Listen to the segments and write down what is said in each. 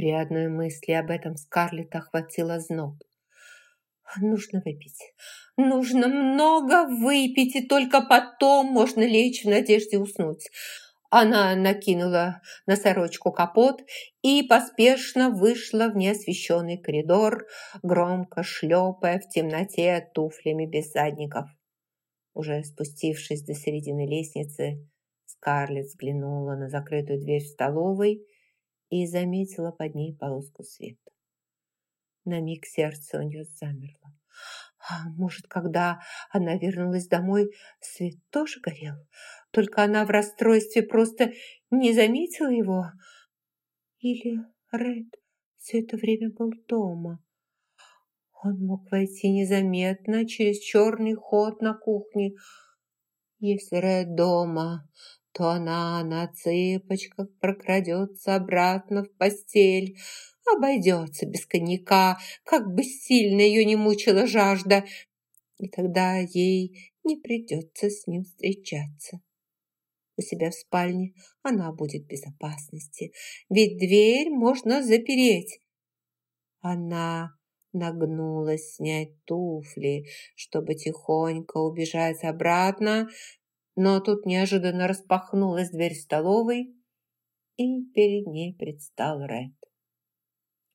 При одной мысли об этом Скарлетт охватила зноб. Нужно выпить. Нужно много выпить, и только потом можно лечь в надежде уснуть. Она накинула на сорочку капот и поспешно вышла в неосвещенный коридор, громко шлепая в темноте туфлями без задников. Уже спустившись до середины лестницы, Скарлетт взглянула на закрытую дверь в столовой и заметила под ней полоску света. На миг сердце у нее замерло. А может, когда она вернулась домой, свет тоже горел? Только она в расстройстве просто не заметила его? Или Ред все это время был дома? Он мог войти незаметно через черный ход на кухне. Если Ред дома, то она на цыпочках прокрадется обратно в постель, обойдется без коньяка, как бы сильно ее не мучила жажда, и тогда ей не придется с ним встречаться. У себя в спальне она будет в безопасности, ведь дверь можно запереть. Она нагнулась снять туфли, чтобы тихонько убежать обратно, но тут неожиданно распахнулась дверь столовой, и перед ней предстал Ред.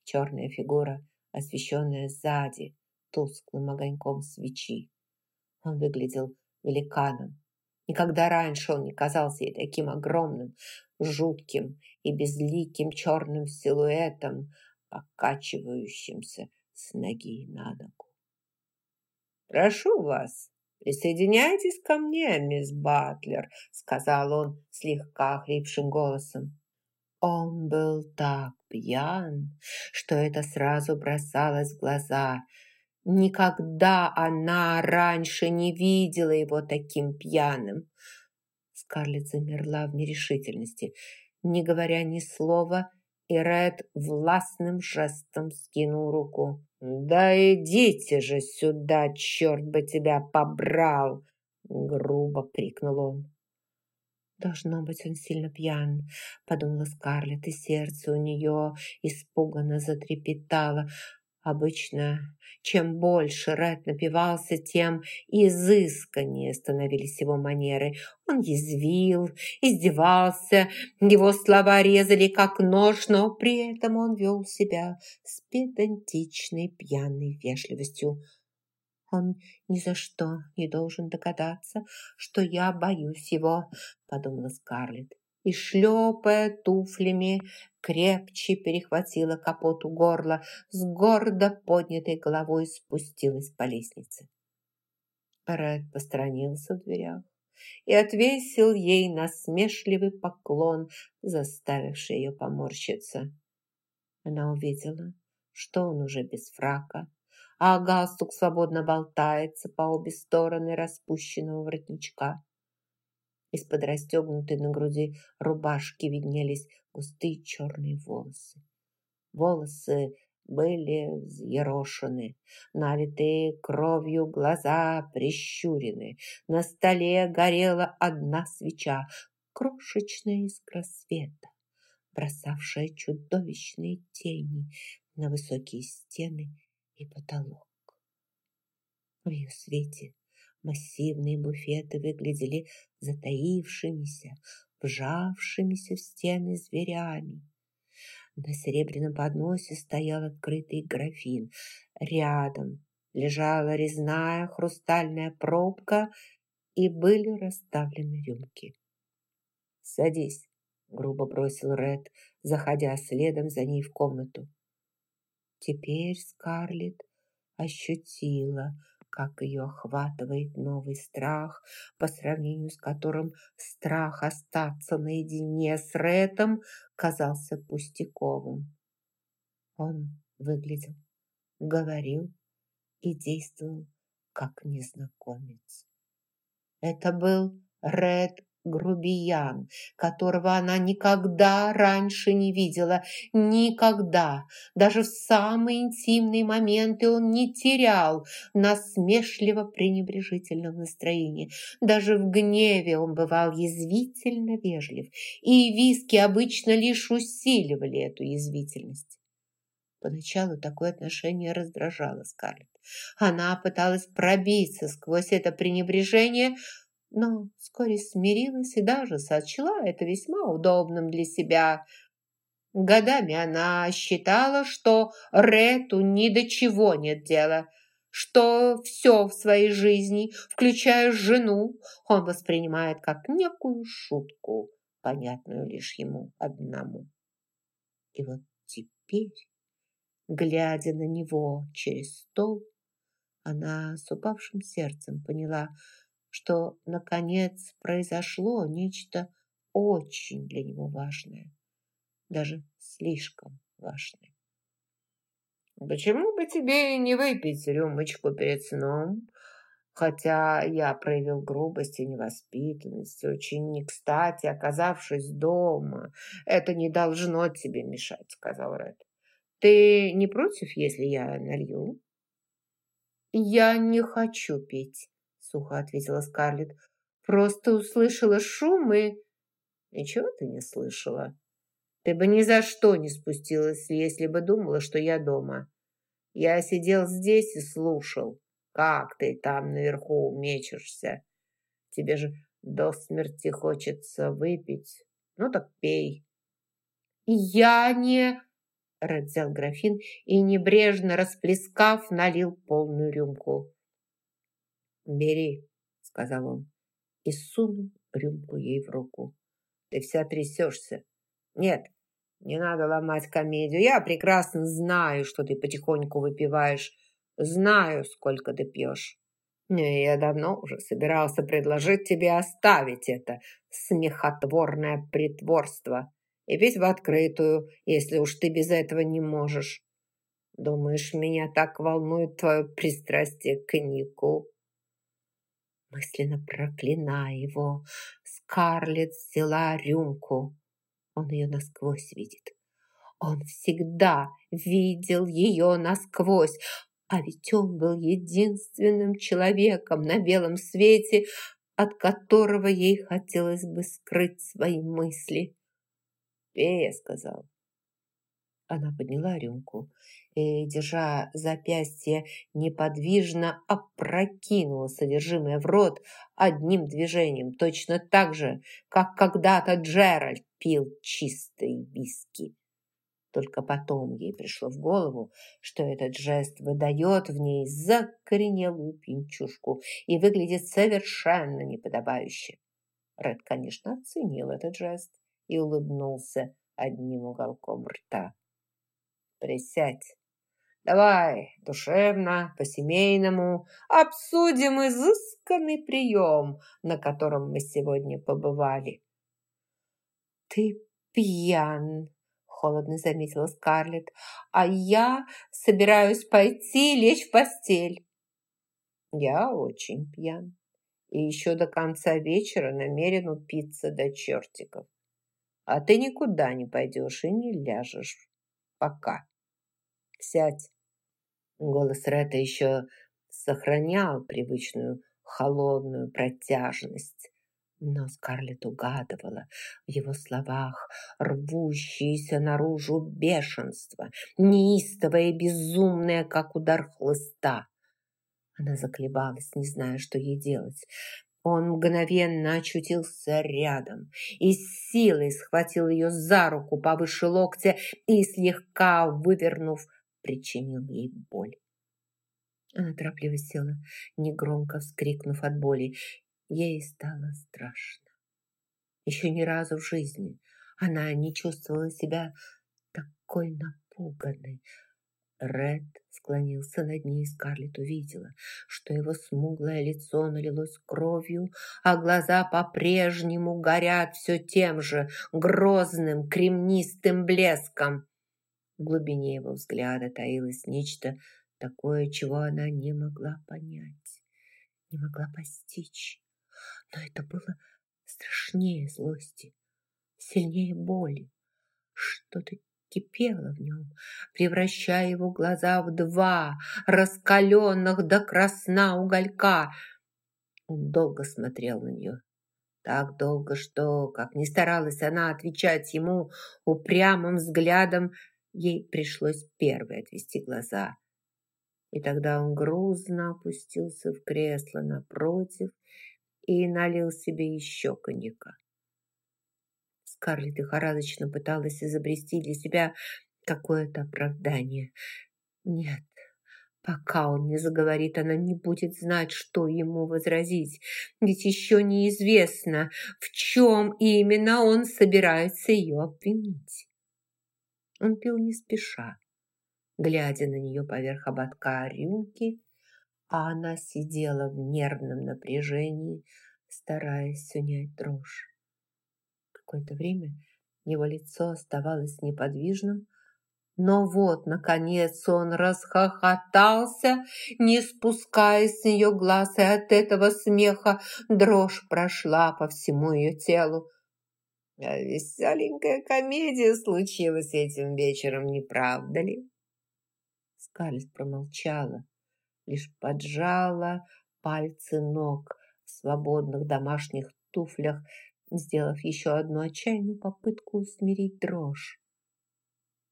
Черная фигура, освещенная сзади тусклым огоньком свечи. Он выглядел великаном. Никогда раньше он не казался ей таким огромным, жутким и безликим черным силуэтом, покачивающимся с ноги на ногу. «Прошу вас, присоединяйтесь ко мне, мисс Батлер», сказал он слегка хрипшим голосом. Он был так пьян, что это сразу бросалось в глаза. Никогда она раньше не видела его таким пьяным. Скарлетт замерла в нерешительности, не говоря ни слова, и Ред властным жестом скинул руку. «Да идите же сюда, черт бы тебя побрал!» Грубо крикнул он. «Должно быть, он сильно пьян», — подумала Скарлетт, и сердце у нее испуганно затрепетало. Обычно, чем больше Ред напивался, тем изысканнее становились его манеры. Он язвил, издевался, его слова резали как нож, но при этом он вел себя с педантичной пьяной вежливостью. Он ни за что не должен догадаться, что я боюсь его, подумала Скарлетт. И, шлепая туфлями, крепче перехватила капот у горла, с гордо поднятой головой спустилась по лестнице. Ред посторонился в дверях и отвесил ей насмешливый поклон, заставивший ее поморщиться. Она увидела, что он уже без фрака, а галстук свободно болтается по обе стороны распущенного воротничка. Из-под расстегнутой на груди рубашки виднелись густые черные волосы. Волосы были взъерошены, налитые кровью глаза прищурены. На столе горела одна свеча, крошечная искра света, бросавшая чудовищные тени на высокие стены и потолок. В ее свете массивные буфеты выглядели затаившимися, вжавшимися в стены зверями. На серебряном подносе стоял открытый графин. Рядом лежала резная хрустальная пробка и были расставлены рюмки. «Садись», — грубо бросил Ред, заходя следом за ней в комнату. Теперь Скарлетт ощутила, как ее охватывает новый страх, по сравнению с которым страх остаться наедине с Рэтом казался пустяковым. Он выглядел, говорил и действовал как незнакомец. Это был Ред грубиян, которого она никогда раньше не видела. Никогда. Даже в самые интимные моменты он не терял насмешливо-пренебрежительного настроения. Даже в гневе он бывал язвительно вежлив, и виски обычно лишь усиливали эту язвительность. Поначалу такое отношение раздражало Скарлетт. Она пыталась пробиться сквозь это пренебрежение, но вскоре смирилась и даже сочла это весьма удобным для себя. Годами она считала, что Рету ни до чего нет дела, что все в своей жизни, включая жену, он воспринимает как некую шутку, понятную лишь ему одному. И вот теперь, глядя на него через стол, она с упавшим сердцем поняла, что, наконец, произошло нечто очень для него важное, даже слишком важное. «Почему бы тебе не выпить рюмочку перед сном?» Хотя я проявил грубость и невоспитанность, очень не кстати, оказавшись дома. Это не должно тебе мешать, сказал Ред. Ты не против, если я налью? Я не хочу пить сухо ответила Скарлетт. Просто услышала шум и... Ничего ты не слышала. Ты бы ни за что не спустилась, если бы думала, что я дома. Я сидел здесь и слушал, как ты там наверху мечешься. Тебе же до смерти хочется выпить. Ну так пей. Я не... Ред графин и, небрежно расплескав, налил полную рюмку. «Бери», — сказал он, и сунул рюмку ей в руку. «Ты вся трясешься». «Нет, не надо ломать комедию. Я прекрасно знаю, что ты потихоньку выпиваешь. Знаю, сколько ты пьешь. Не, я давно уже собирался предложить тебе оставить это смехотворное притворство и пить в открытую, если уж ты без этого не можешь. Думаешь, меня так волнует твое пристрастие к Нику?» Мысленно проклиная его. Скарлетт взяла рюмку. Он ее насквозь видит. Он всегда видел ее насквозь, а ведь он был единственным человеком на белом свете, от которого ей хотелось бы скрыть свои мысли. «Пей», — сказал. Она подняла рюмку и, держа запястье неподвижно, опрокинула содержимое в рот одним движением, точно так же, как когда-то Джеральд пил чистые виски. Только потом ей пришло в голову, что этот жест выдает в ней закоренелую пинчушку и выглядит совершенно неподобающе. Ред, конечно, оценил этот жест и улыбнулся одним уголком рта. «Присядь, Давай душевно, по-семейному обсудим изысканный прием, на котором мы сегодня побывали. Ты пьян, холодно заметила Скарлетт, а я собираюсь пойти лечь в постель. Я очень пьян и еще до конца вечера намерен упиться до чертиков. А ты никуда не пойдешь и не ляжешь. Пока. Сядь. Голос Ретта еще сохранял привычную холодную протяжность. Но Скарлетт угадывала в его словах рвущееся наружу бешенство, неистовое и безумное, как удар хлыста. Она заколебалась, не зная, что ей делать. Он мгновенно очутился рядом и с силой схватил ее за руку повыше локтя и, слегка вывернув, причинил ей боль. Она торопливо села, негромко вскрикнув от боли. Ей стало страшно. Еще ни разу в жизни она не чувствовала себя такой напуганной. Ред склонился над ней, и Скарлетт увидела, что его смуглое лицо налилось кровью, а глаза по-прежнему горят все тем же грозным кремнистым блеском. В глубине его взгляда таилось нечто такое, чего она не могла понять, не могла постичь. Но это было страшнее злости, сильнее боли. Что-то кипело в нем, превращая его глаза в два раскаленных до красна уголька. Он долго смотрел на нее, так долго, что, как ни старалась она отвечать ему упрямым взглядом, ей пришлось первой отвести глаза. И тогда он грузно опустился в кресло напротив и налил себе еще коньяка. Скарлетт лихорадочно пыталась изобрести для себя какое-то оправдание. Нет, пока он не заговорит, она не будет знать, что ему возразить. Ведь еще неизвестно, в чем именно он собирается ее обвинить. Он пил не спеша, глядя на нее поверх ободка рюмки, а она сидела в нервном напряжении, стараясь унять дрожь. Какое-то время его лицо оставалось неподвижным, но вот, наконец, он расхохотался, не спуская с нее глаз, и от этого смеха дрожь прошла по всему ее телу. А веселенькая комедия случилась этим вечером, не правда ли? Скарлетт промолчала, лишь поджала пальцы ног в свободных домашних туфлях, сделав еще одну отчаянную попытку усмирить дрожь.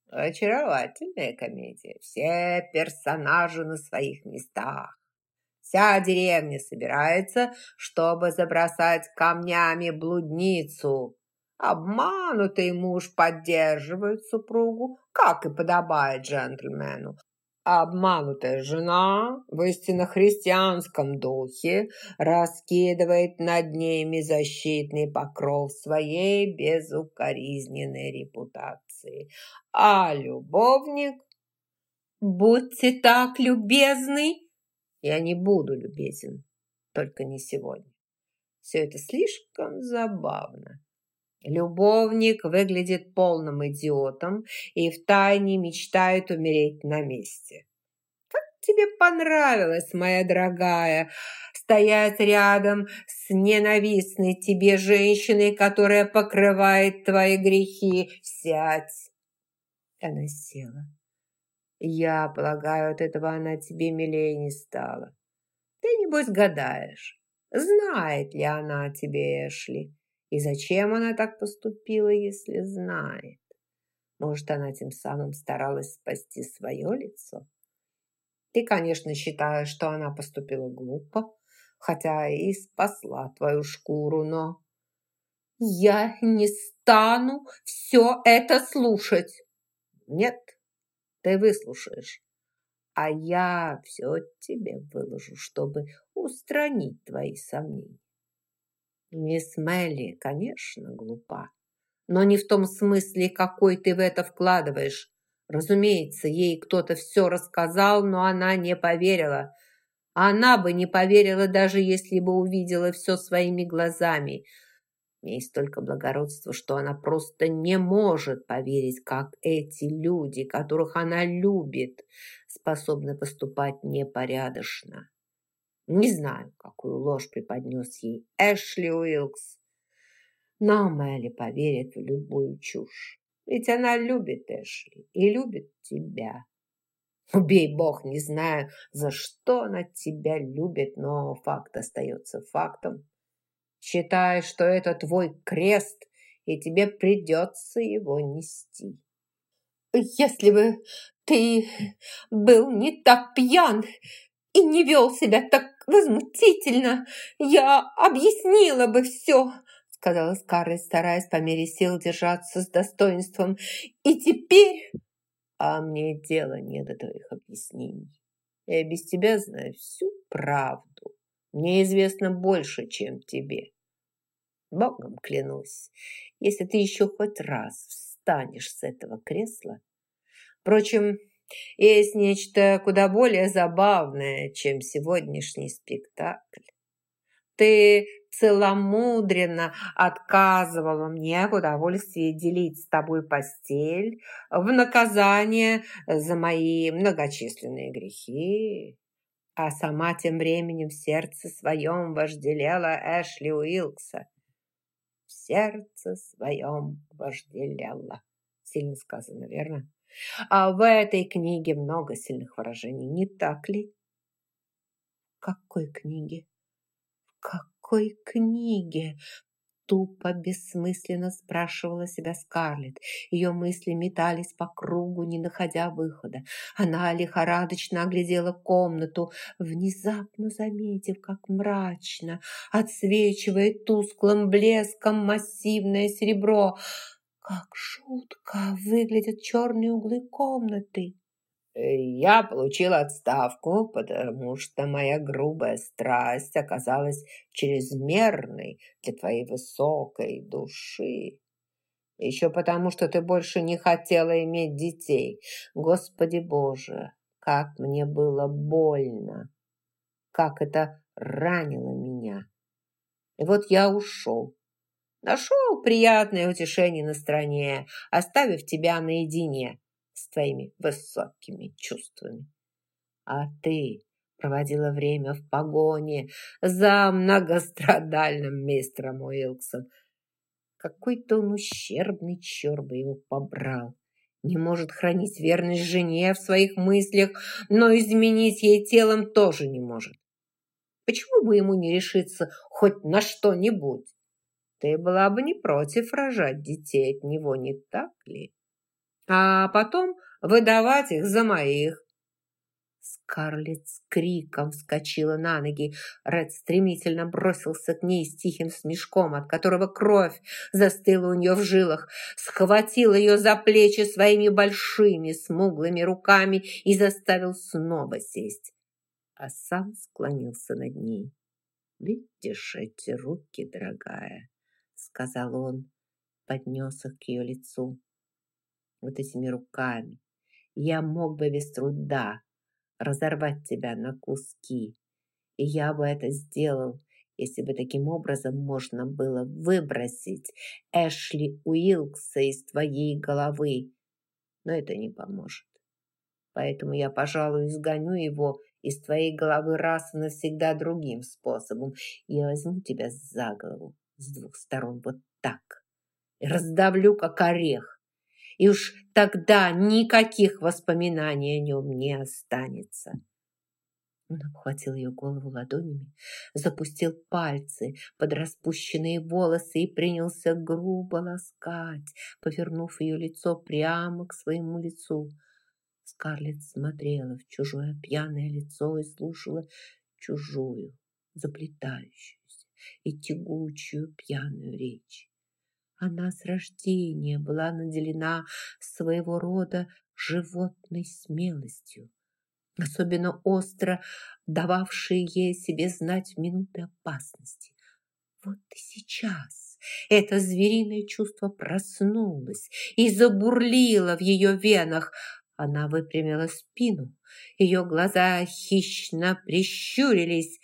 Очаровательная комедия. Все персонажи на своих местах. Вся деревня собирается, чтобы забросать камнями блудницу. Обманутый муж поддерживает супругу, как и подобает джентльмену, Обманутая жена в истинно христианском духе раскидывает над ними защитный покров своей безукоризненной репутации. А любовник... «Будьте так любезны!» «Я не буду любезен, только не сегодня. Все это слишком забавно. Любовник выглядит полным идиотом и втайне мечтает умереть на месте. Как тебе понравилось, моя дорогая, стоять рядом с ненавистной тебе женщиной, которая покрывает твои грехи? Сядь. Она села. Я полагаю, от этого она тебе милее не стала. Ты, небось, гадаешь, знает ли она о тебе, Эшли? И зачем она так поступила, если знает? Может, она тем самым старалась спасти свое лицо? Ты, конечно, считаешь, что она поступила глупо, хотя и спасла твою шкуру, но... Я не стану все это слушать. Нет, ты выслушаешь. А я все тебе выложу, чтобы устранить твои сомнения. Мисс Мелли, конечно, глупа, но не в том смысле, какой ты в это вкладываешь. Разумеется, ей кто-то все рассказал, но она не поверила. Она бы не поверила, даже если бы увидела все своими глазами. Есть только благородство, что она просто не может поверить, как эти люди, которых она любит, способны поступать непорядочно. Не знаю, какую ложь преподнес ей Эшли Уилкс, но Мелли поверит в любую чушь. Ведь она любит Эшли и любит тебя. Убей бог, не знаю, за что она тебя любит, но факт остается фактом. Считай, что это твой крест, и тебе придется его нести. Если бы ты был не так пьян и не вел себя так возмутительно. Я объяснила бы все, сказала Скарлетт, стараясь по мере сил держаться с достоинством. И теперь... А мне дело не до твоих объяснений. Я без тебя знаю всю правду. Мне известно больше, чем тебе. Богом клянусь, если ты еще хоть раз встанешь с этого кресла. Впрочем, есть нечто куда более забавное, чем сегодняшний спектакль. Ты целомудренно отказывала мне в удовольствии делить с тобой постель в наказание за мои многочисленные грехи. А сама тем временем в сердце своем вожделела Эшли Уилкса. сердце своем вожделела. Сильно сказано, верно? А в этой книге много сильных выражений, не так ли? Какой книге? Какой книге? Тупо, бессмысленно спрашивала себя Скарлетт. Ее мысли метались по кругу, не находя выхода. Она лихорадочно оглядела комнату, внезапно заметив, как мрачно отсвечивает тусклым блеском массивное серебро. Как жутко выглядят черные углы комнаты. Я получил отставку, потому что моя грубая страсть оказалась чрезмерной для твоей высокой души. Еще потому, что ты больше не хотела иметь детей. Господи Боже, как мне было больно, как это ранило меня. И вот я ушел. Нашел приятное утешение на стороне, оставив тебя наедине с твоими высокими чувствами. А ты проводила время в погоне за многострадальным мистером Уилксом. Какой-то он ущербный черт бы его побрал. Не может хранить верность жене в своих мыслях, но изменить ей телом тоже не может. Почему бы ему не решиться хоть на что-нибудь? Ты была бы не против рожать детей от него, не так ли? а потом выдавать их за моих. Скарлетт с криком вскочила на ноги. Ред стремительно бросился к ней с тихим смешком, от которого кровь застыла у нее в жилах, схватил ее за плечи своими большими смуглыми руками и заставил снова сесть, а сам склонился над ней. «Видишь эти руки, дорогая?» — сказал он, поднес их к ее лицу вот этими руками. Я мог бы без труда разорвать тебя на куски. И я бы это сделал, если бы таким образом можно было выбросить Эшли Уилкса из твоей головы. Но это не поможет. Поэтому я, пожалуй, изгоню его из твоей головы раз и навсегда другим способом. Я возьму тебя за голову с двух сторон вот так раздавлю, как орех и уж тогда никаких воспоминаний о нем не останется. Он обхватил ее голову ладонями, запустил пальцы под распущенные волосы и принялся грубо ласкать, повернув ее лицо прямо к своему лицу. Скарлетт смотрела в чужое пьяное лицо и слушала чужую, заплетающуюся и тягучую пьяную речь. Она с рождения была наделена своего рода животной смелостью, особенно остро дававшей ей себе знать в минуты опасности. Вот и сейчас это звериное чувство проснулось и забурлило в ее венах. Она выпрямила спину, ее глаза хищно прищурились.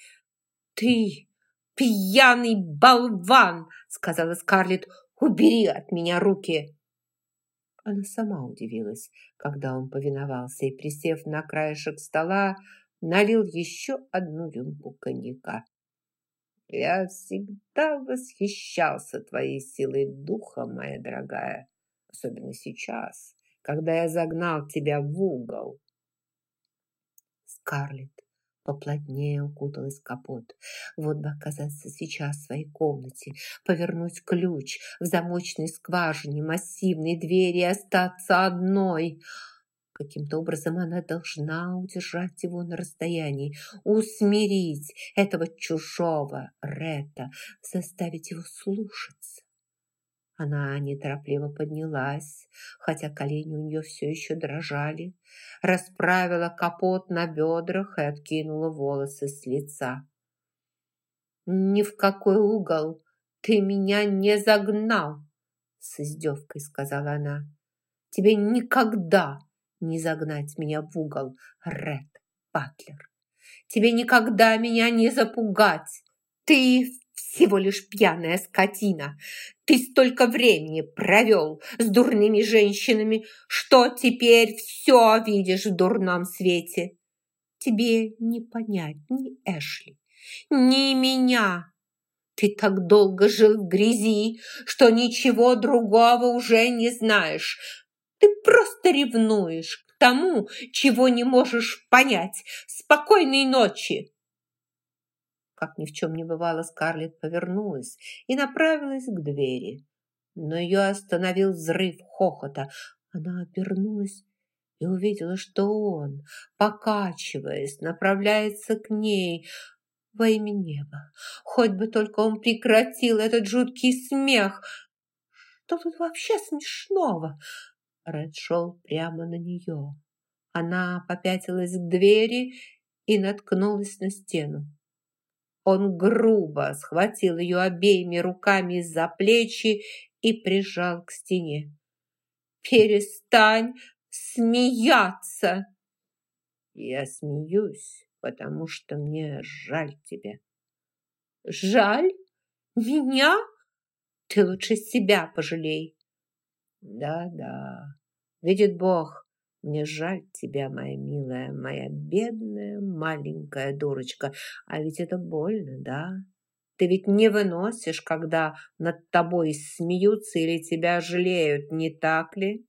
«Ты пьяный болван!» — сказала Скарлетт. Убери от меня руки!» Она сама удивилась, когда он повиновался и, присев на краешек стола, налил еще одну рюмку коньяка. «Я всегда восхищался твоей силой духа, моя дорогая, особенно сейчас, когда я загнал тебя в угол». Скарлетт поплотнее укуталась в капот. Вот бы оказаться сейчас в своей комнате, повернуть ключ в замочной скважине массивной двери и остаться одной. Каким-то образом она должна удержать его на расстоянии, усмирить этого чужого Рета, заставить его слушаться. Она неторопливо поднялась, хотя колени у нее все еще дрожали, расправила капот на бедрах и откинула волосы с лица. «Ни в какой угол ты меня не загнал!» С издевкой сказала она. «Тебе никогда не загнать меня в угол, Ред Батлер! Тебе никогда меня не запугать! Ты всего лишь пьяная скотина. Ты столько времени провел с дурными женщинами, что теперь все видишь в дурном свете. Тебе не понять ни Эшли, ни меня. Ты так долго жил в грязи, что ничего другого уже не знаешь. Ты просто ревнуешь к тому, чего не можешь понять. Спокойной ночи!» Как ни в чем не бывало, Скарлетт повернулась и направилась к двери. Но ее остановил взрыв хохота. Она обернулась и увидела, что он, покачиваясь, направляется к ней. Во имя неба, хоть бы только он прекратил этот жуткий смех. Что тут вообще смешного? Ред шел прямо на нее. Она попятилась к двери и наткнулась на стену. Он грубо схватил ее обеими руками за плечи и прижал к стене. «Перестань смеяться!» «Я смеюсь, потому что мне жаль тебя». «Жаль? Меня? Ты лучше себя пожалей». «Да-да, видит Бог, мне жаль тебя, моя милая, моя бедная маленькая дурочка. А ведь это больно, да? Ты ведь не выносишь, когда над тобой смеются или тебя жалеют, не так ли?